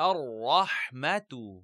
الرحمة.